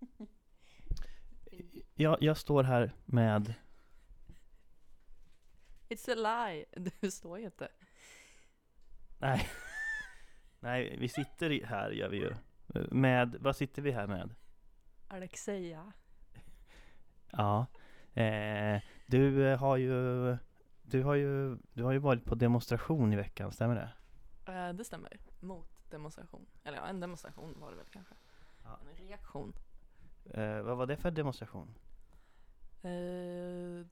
Jag, jag står här med It's a lie! Du står ju inte. Nej, nej vi sitter i- här gör vi ju Med, vad sitter vi här med? Alexeja. Ja, eh, du eh, har ju du har ju, du har ju varit på demonstration i veckan, stämmer det? Eh, det stämmer. Mot demonstration. Eller ja, en demonstration var det väl kanske. Ja. En reaktion. Eh, vad var det för demonstration? Eh,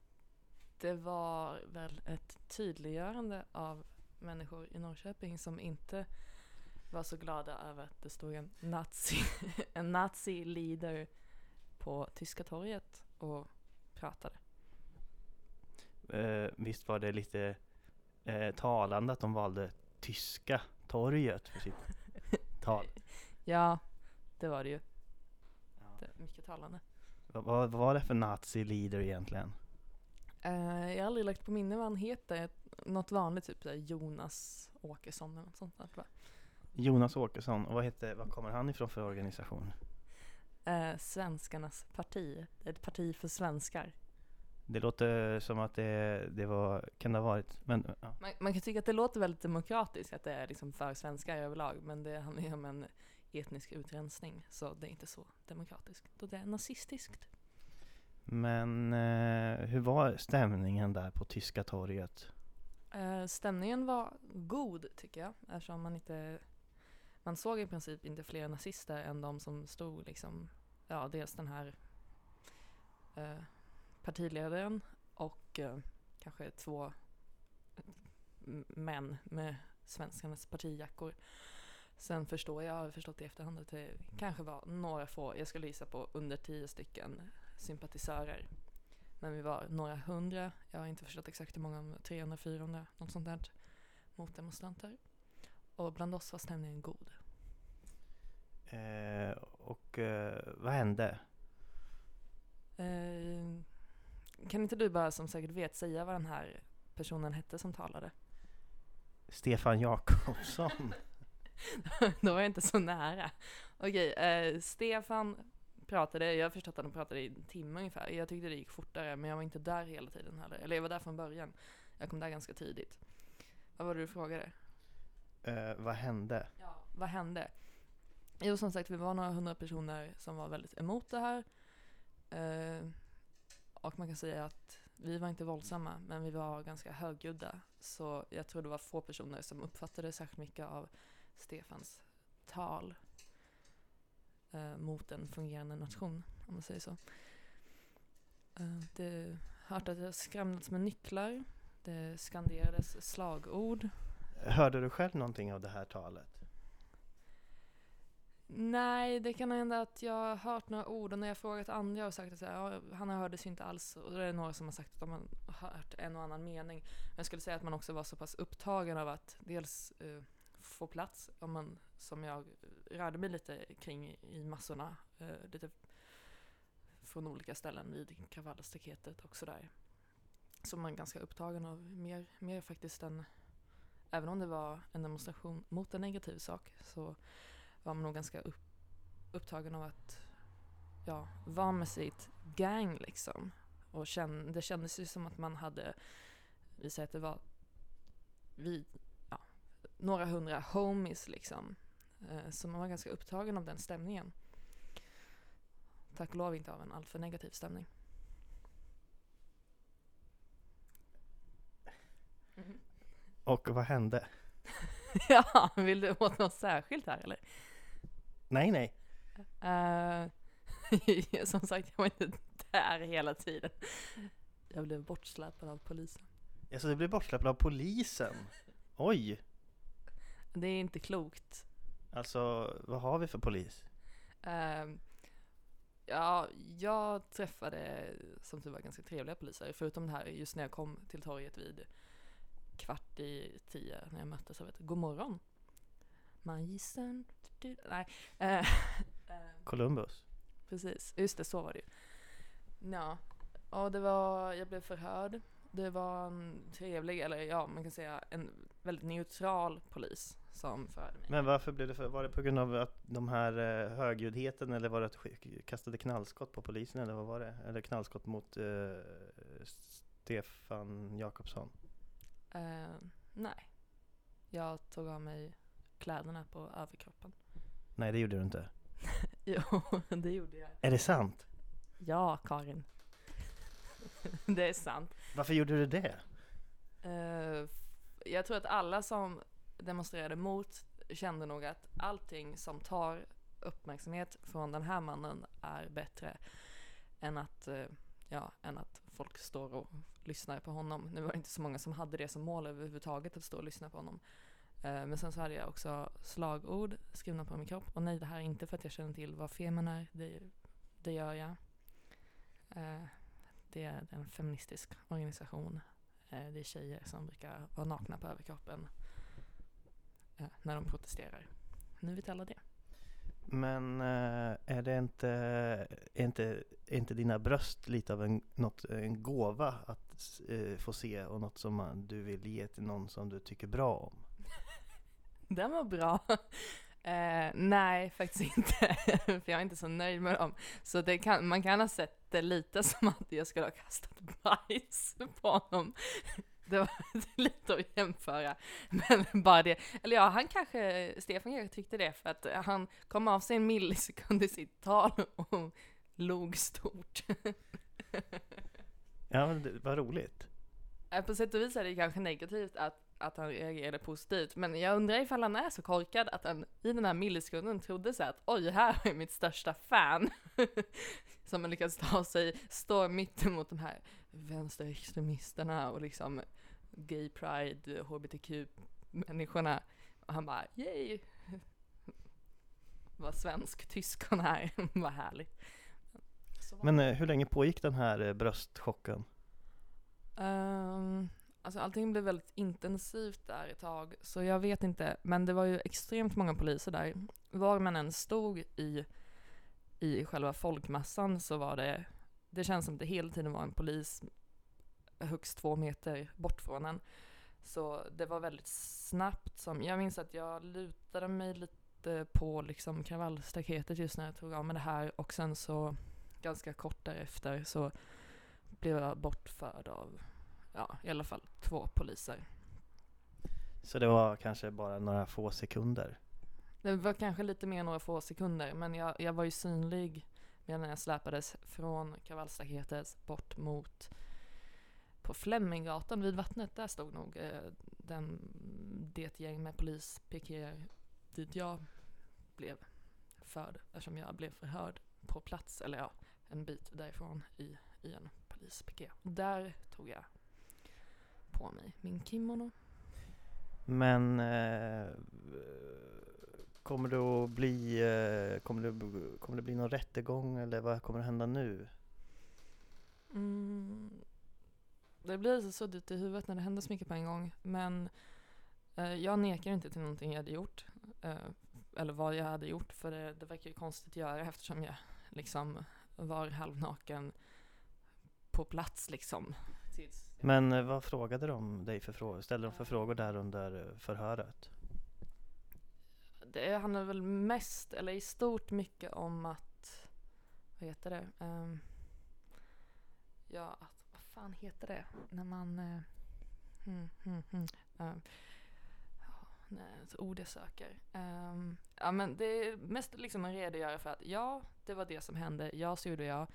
det var väl ett tydliggörande av människor i Norrköping som inte var så glada över att det stod en nazi, en nazi leader på Tyska torget och pratade. Eh, visst var det lite eh, talande att de valde Tyska torget för sitt tal? Ja, det var det ju. Ja. Det är mycket talande. Vad, vad var det för nazi-leader egentligen? Eh, jag har aldrig lagt på minne vad han heter. Något vanligt, typ Jonas Åkesson eller något sånt där. tror Jonas Åkesson, och vad, heter, vad kommer han ifrån för organisation? Eh, Svenskarnas parti. Det är ett parti för svenskar. Det låter som att det, det var, kan det ha varit, men ja. Man, man kan tycka att det låter väldigt demokratiskt, att det är liksom för svenskar överlag, men det handlar ju om en etnisk utrensning, så det är inte så demokratiskt. Och det är nazistiskt. Men eh, hur var stämningen där på Tyska torget? Eh, stämningen var god, tycker jag, eftersom man inte... Man såg i princip inte fler nazister än de som stod liksom, ja, dels den här eh, partiledaren och eh, kanske två män med svenskarnas partijackor. Sen förstår jag, har förstått i efterhand att det kanske var några få, jag skulle gissa på under tio stycken sympatisörer. Men vi var några hundra, jag har inte förstått exakt hur många, om 300, 400, något sånt där, motdemonstranter. Och bland oss var stämningen god. Eh, och eh, vad hände? Eh, kan inte du bara, som säkert vet, säga vad den här personen hette som talade? Stefan Jakobsson. Då var jag inte så nära. Okej, eh, Stefan pratade, jag har förstått att han pratade i en timme ungefär. Jag tyckte det gick fortare, men jag var inte där hela tiden heller. Eller jag var där från början. Jag kom där ganska tidigt. Vad var det du frågade? Eh, vad hände? Ja, vad hände? Jo, som sagt, vi var några hundra personer som var väldigt emot det här. Eh, och man kan säga att vi var inte våldsamma, men vi var ganska högljudda. Så jag tror det var få personer som uppfattade särskilt mycket av Stefans tal eh, mot en fungerande nation, om man säger så. Eh, det hört att det skramlats med nycklar. Det skanderades slagord. Hörde du själv någonting av det här talet? Nej, det kan hända att jag har hört några ord och när jag frågat andra och sagt att ja, han hördes ju inte alls och det är några som har sagt att de har hört en och annan mening. Men jag skulle säga att man också var så pass upptagen av att dels eh, få plats, om man som jag rörde mig lite kring i massorna, eh, lite från olika ställen vid kravallstaketet och sådär. Så man är ganska upptagen av mer, mer faktiskt än, även om det var en demonstration mot en negativ sak, så var man nog ganska upp, upptagen av att ja, vara med sitt gang liksom. Och känn, det kändes ju som att man hade, vi säger att det var vi, några hundra homies liksom. Eh, så man var ganska upptagen av den stämningen. Tack och lov inte av en alltför negativ stämning. Och vad hände? ja, vill du åt något särskilt här eller? Nej, nej. Eh, som sagt, jag var inte där hela tiden. Jag blev bortsläpad av polisen. Alltså du blev bortsläppt av polisen. Oj! Det är inte klokt. Alltså, vad har vi för polis? Ehm, ja, jag träffade som tur var ganska trevliga poliser. Förutom det här just när jag kom till torget vid kvart i tio när jag möttes av ett god morgon. Magistern. Nej. eh, Columbus? Precis, just det, så var det ju. Ja, och det var, jag blev förhörd det var en trevlig, eller ja, man kan säga en väldigt neutral polis som förde mig. Men varför blev det för, var det på grund av att de här eh, högljuddheten eller var det att du kastade knallskott på polisen eller vad var det? Eller knallskott mot eh, Stefan Jakobsson? Eh, nej. Jag tog av mig kläderna på överkroppen. Nej det gjorde du inte. Jo, det gjorde jag. Är det sant? Ja, Karin. det är sant. Varför gjorde du det? F- jag tror att alla som demonstrerade mot kände nog att allting som tar uppmärksamhet från den här mannen är bättre än att, eh, ja, än att folk står och lyssnar på honom. Nu var det inte så många som hade det som mål överhuvudtaget att stå och lyssna på honom. Eh, men sen så hade jag också slagord skrivna på min kropp. Och nej, det här är inte för att jag känner till vad Femen är. Det, det gör jag. Det är en feministisk organisation Eh, Det är tjejer som brukar vara nakna på överkroppen eh, när de protesterar. Nu vet alla det. Men eh, är det inte, är inte, är inte dina bröst lite av en, något, en gåva att få se och något som du vill ge till någon som du tycker bra om? Den var bra. Eh, nej, faktiskt inte. För jag är inte så nöjd med dem. Så det kan, man kan ha sett lite som att jag skulle ha kastat bajs på honom. Det var lite att jämföra. Men bara det. Eller ja, han kanske, Stefan kanske tyckte det för att han kom av sig en millisekund i sitt tal och log stort. Ja, men det var roligt. På sätt och vis är det kanske negativt att, att han reagerade positivt, men jag undrar ifall han är så korkad att han i den här millisekunden trodde sig att oj, här är mitt största fan. Som har lyckats ta sig, stå mitt emot de här vänsterextremisterna och liksom gay pride, hbtq-människorna. Och han bara yay! Vad svensk-tysk hon är, vad härligt. Men eh, hur länge pågick den här eh, bröstchocken? Um, alltså allting blev väldigt intensivt där ett tag, så jag vet inte. Men det var ju extremt många poliser där. Var man än stod i, i själva folkmassan så var det, det känns som det hela tiden var en polis högst två meter bort från en. Så det var väldigt snabbt som, jag minns att jag lutade mig lite på liksom kravallstaketet just när jag tog av mig det här och sen så ganska kort därefter så blev jag bortförd av, ja, i alla fall två poliser. Så det var kanske bara några få sekunder? Det var kanske lite mer än några få sekunder, men jag, jag var ju synlig medan jag släpades från kravallstaketet bort mot på Fleminggatan vid vattnet. Där stod nog eh, den, det gäng med polispikéer dit jag blev förd, eftersom jag blev förhörd på plats, eller ja, en bit därifrån i, i en polispiké. Där tog jag på mig min kimono. Men eh, kommer det att bli, eh, kommer det, kommer det bli någon rättegång eller vad kommer att hända nu? Mm, det blir så suddigt i huvudet när det händer så mycket på en gång. Men eh, jag nekar inte till någonting jag hade gjort. Eh, eller vad jag hade gjort. För det, det verkar ju konstigt att göra eftersom jag liksom var halvnaken på plats liksom. Men eh, vad frågade de dig för frågor? Ställde de för frågor där under förhöret? Det handlar väl mest, eller i stort mycket om att, vad heter det? Um, ja, att, vad fan heter det? När man, uh, hmm, hmm, hmm, um, ja, nej, ett ord jag söker. Um, ja men det är mest liksom en redogöra för att ja, det var det som hände, ja så gjorde jag.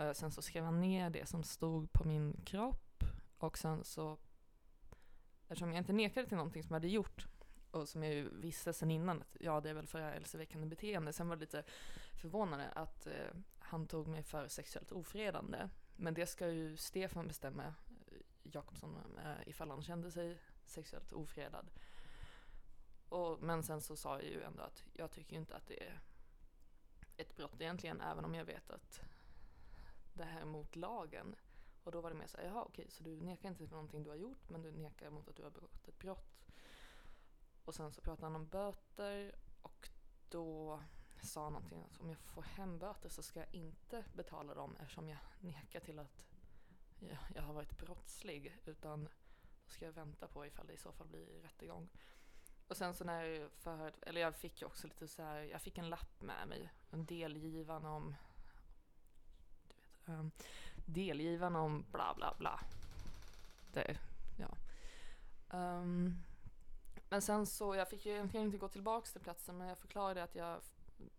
Uh, sen så skrev han ner det som stod på min kropp och sen så, eftersom jag inte nekade till någonting som jag hade gjort, och som jag ju visste sen innan att ja, det är väl förargelseväckande beteende. Sen var det lite förvånande att eh, han tog mig för sexuellt ofredande. Men det ska ju Stefan bestämma, eh, Jakobsson, eh, ifall han kände sig sexuellt ofredad. Och, men sen så sa jag ju ändå att jag tycker inte att det är ett brott egentligen, även om jag vet att det här är mot lagen. Och då var det mer så här, jaha okej, så du nekar inte till någonting du har gjort, men du nekar mot att du har begått ett brott. Och sen så pratade han om böter och då sa han någonting att om jag får hem böter så ska jag inte betala dem eftersom jag nekar till att jag, jag har varit brottslig utan då ska jag vänta på ifall det i så fall blir rättegång. Och sen så när förhöret, eller jag fick ju också lite så här, jag fick en lapp med mig, en delgivan om du vet, um, delgivan om bla bla bla. Det, ja. Um, men sen så, jag fick ju egentligen inte gå tillbaka till platsen men jag förklarade att jag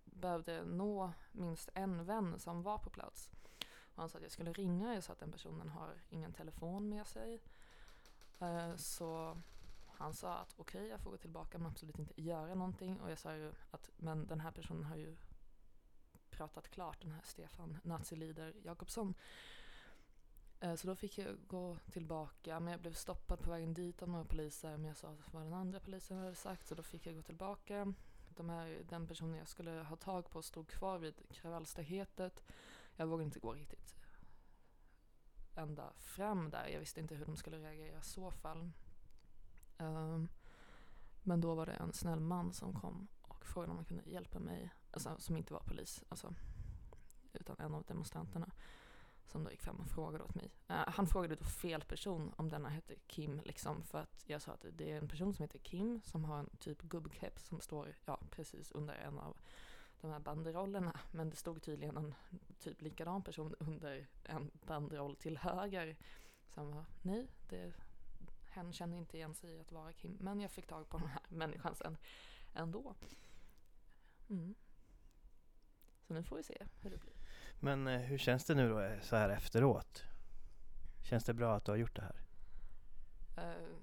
behövde nå minst en vän som var på plats. Och han sa att jag skulle ringa, jag sa att den personen har ingen telefon med sig. Uh, så han sa att okej, okay, jag får gå tillbaka men absolut inte göra någonting. Och jag sa ju att men den här personen har ju pratat klart, den här Stefan Nazilider Jakobsson. Eh, så då fick jag gå tillbaka, men jag blev stoppad på vägen dit av några poliser. Men jag sa vad den andra polisen hade sagt, så då fick jag gå tillbaka. De här, den personen jag skulle ha tag på stod kvar vid kravallstaketet. Jag vågade inte gå riktigt ända fram där. Jag visste inte hur de skulle reagera i så fall. Um, men då var det en snäll man som kom och frågade om han kunde hjälpa mig, alltså, som inte var polis, alltså, utan en av demonstranterna som då gick fram och frågade åt mig. Uh, han frågade då fel person om denna hette Kim, liksom, för att jag sa att det är en person som heter Kim som har en typ gubbkeps som står ja, precis under en av de här banderollerna. Men det stod tydligen en typ likadan person under en banderoll till höger. Så han var, nej, det, hen känner inte igen sig i att vara Kim. Men jag fick tag på den här människan sen ändå. Mm. Så nu får vi se hur det blir. Men eh, hur känns det nu då eh, så här efteråt? Känns det bra att du har gjort det här? Uh,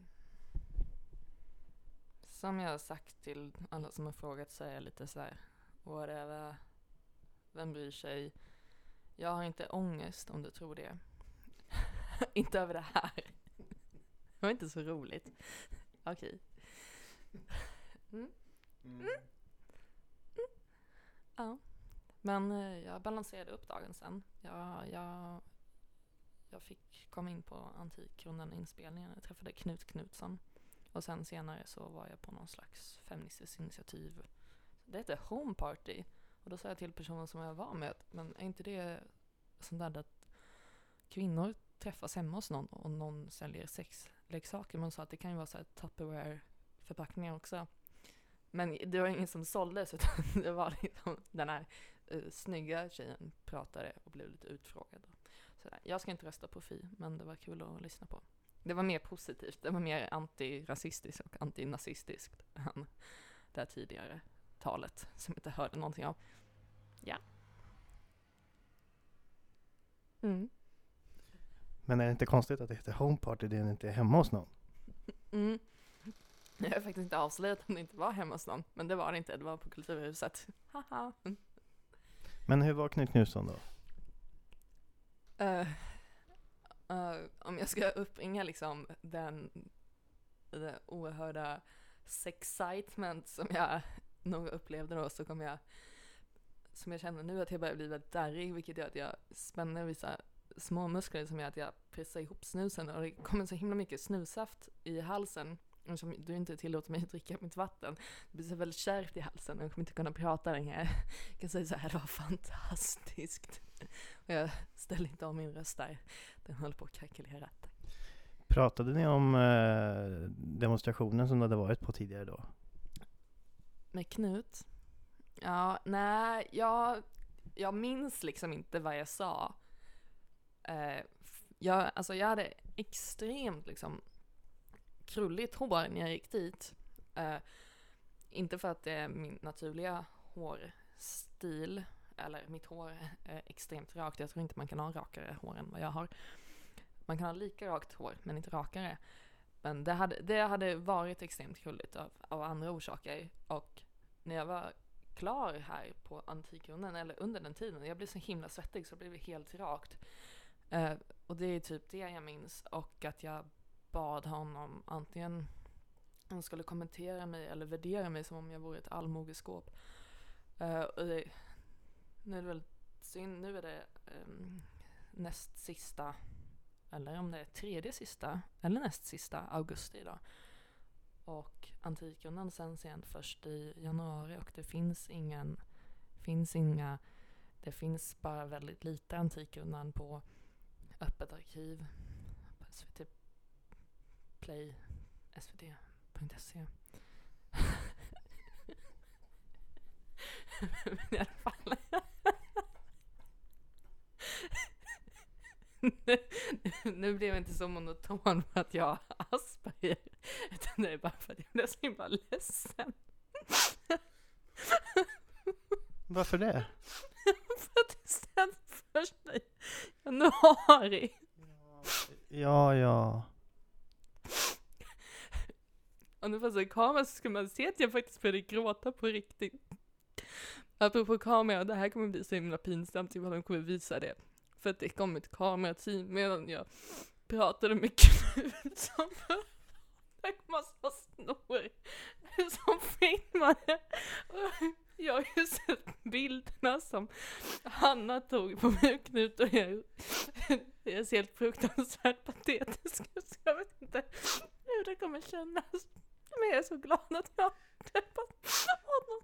som jag har sagt till alla som har frågat så är jag lite så här, whatever, vem bryr sig? Jag har inte ångest om du tror det. inte över det här. det var inte så roligt. Okej. Mm. Mm. Mm. Ja. Men eh, jag balanserade upp dagen sen. Jag, jag, jag fick komma in på Antikrundan-inspelningen. Jag träffade Knut Knutsson. Och sen senare så var jag på någon slags feministiskt initiativ. Det hette Home Party. Och då sa jag till personen som jag var med, men är inte det sånt där att kvinnor träffas hemma hos någon och någon säljer sexleksaker? Man sa att det kan ju vara så här Tupperware-förpackningar också. Men det var ingen som såldes utan det var liksom den här uh, snygga tjejen pratade och blev lite utfrågad. Sådär. Jag ska inte rösta på Fi, men det var kul att lyssna på. Det var mer positivt, det var mer antirasistiskt och antinazistiskt än det här tidigare talet som inte hörde någonting av. Ja. Mm. Men är det inte konstigt att det heter Home Party det är inte är hemma hos någon? Mm. Jag har faktiskt inte avslöjat om det inte var hemma hos någon, men det var det inte. Det var på Kulturhuset. Haha. Men hur var Knut Knutsson då? Uh, uh, om jag ska uppringa liksom den, den oerhörda sexcitement som jag nog upplevde då så kommer jag, som jag känner nu att jag börjar bli väldigt darrig vilket gör att jag spänner vissa små muskler som gör att jag pressar ihop snusen och det kommer så himla mycket snussaft i halsen Eftersom du inte tillåter mig att dricka mitt vatten. Det blir så väldigt kärvt i halsen och jag kommer inte kunna prata längre. Jag kan säga så här, det var fantastiskt. Och jag ställer inte av min röst där. Den håller på att krackelera. Pratade ni om eh, demonstrationen som det hade varit på tidigare då? Med Knut? Ja, nej, jag, jag minns liksom inte vad jag sa. Eh, jag, alltså jag hade extremt liksom krulligt hår när jag gick dit. Eh, inte för att det är min naturliga hårstil, eller mitt hår är extremt rakt. Jag tror inte man kan ha rakare hår än vad jag har. Man kan ha lika rakt hår, men inte rakare. Men det hade, det hade varit extremt krulligt av, av andra orsaker. Och när jag var klar här på Antikrundan, eller under den tiden, jag blev så himla svettig så det blev helt rakt. Uh, och det är typ det jag minns. Och att jag bad honom antingen han skulle kommentera mig eller värdera mig som om jag vore ett allmogeskåp. Uh, eh, och det, nu är det väl synd, nu är det um, näst sista, eller om det är tredje sista, eller näst sista augusti idag. Och Antikrundan sänds igen först i januari och det finns ingen, finns inga, det finns bara väldigt lite Antikrundan på öppet arkiv på SVT Play, svt.se. Men i alla fall. nu, nu blev jag inte så monoton för att jag har Asperger. Utan det är bara för att jag blev så himla ledsen. Varför det? för att det sänds första januari. Ja, ja. Om det fanns en kamera så skulle man se att jag faktiskt började gråta på riktigt. Apropå kamera, det här kommer bli så himla pinsamt typ ifall de kommer visa det. För att det kom ett kamerateam medan jag pratade med Knut som fick massa snor som filmade. Jag har ju sett bilderna som Hanna tog på mig och Knut och jag. Jag ser helt fruktansvärt patetisk ut så jag vet inte hur det kommer kännas. Men jag är så glad att jag har träffat honom.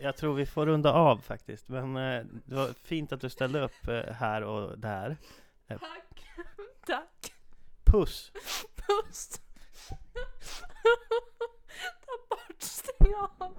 Jag tror vi får runda av faktiskt, men eh, det var fint att du ställde upp eh, här och där. Eh, Tack. Tack. Puss! Puss. Ta bort, stäng av.